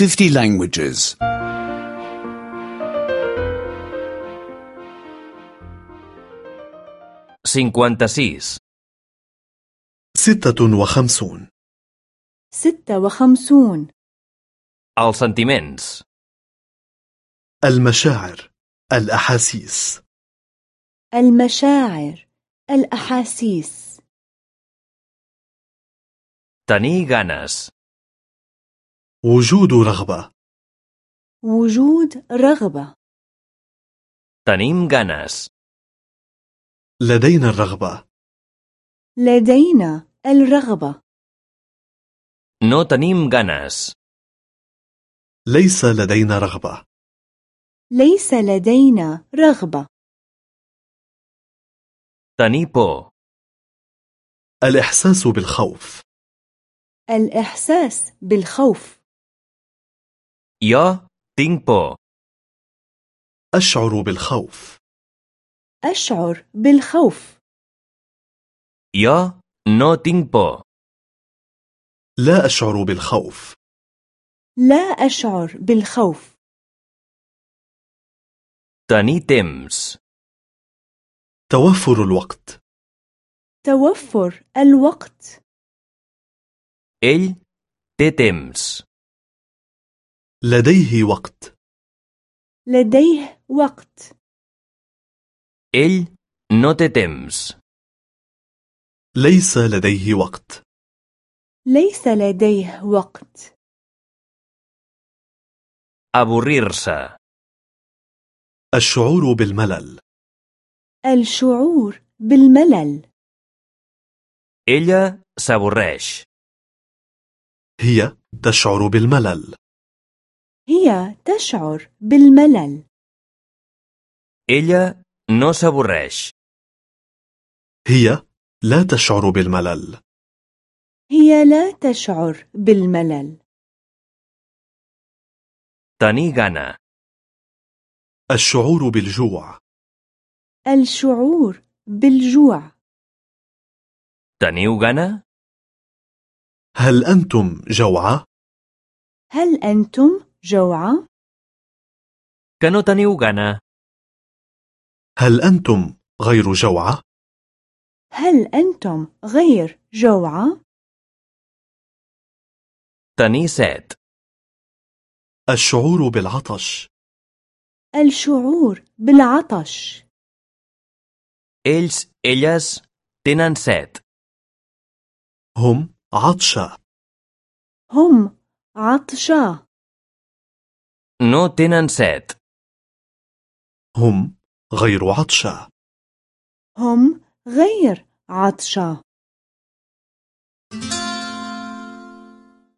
50 languages. 56. ستة وخمسون ستة وخمسون Els sentiments. المشاعر الأحاسيس المشاعر الأحاسيس Tenir ganes. وجود رغبة. وجود رغبة. Tenim ganes. لدينا الرغبة. لدينا الرغبة. No tenim ganes. ليس لدينا رغبة. ليس لدينا رغبة. por. الإحساس بالخوف. الإحساس بالخوف. Jo tinc por. أشعر بالخوف أشعر بالخوف Jo no tinc por. لا أشعر بالخوف لا أشعر بالخوف Tenir temps. توفر الوقت توفر الوقت Ell té temps. لديه وقت. لديه وقت. Ell no té temps. ليس لديه وقت. ليس لديه وقت. Avorrir-se. الشعور بالملل. الشعور بالملل. Ella s'avorreix. هي تشعر بالملل. هي تشعر بالملل Ella no s'avorreix. هي لا تشعر بالملل هي لا تشعر بالملل Tenir gana. الشعور بالجوع الشعور بالجوع Teniu gana? هل أنتم جوعى؟ هل أنتم جوعى؟ Que no teniu gana? هل أنتم غير جوعى؟ هل أنتم غير جوعى؟ Tenir set. الشعور بالعطش الشعور بالعطش Ells, elles, tenen set. هم عطشى هم عطشى No tenen set. هم غير عطشى هم غير عطشى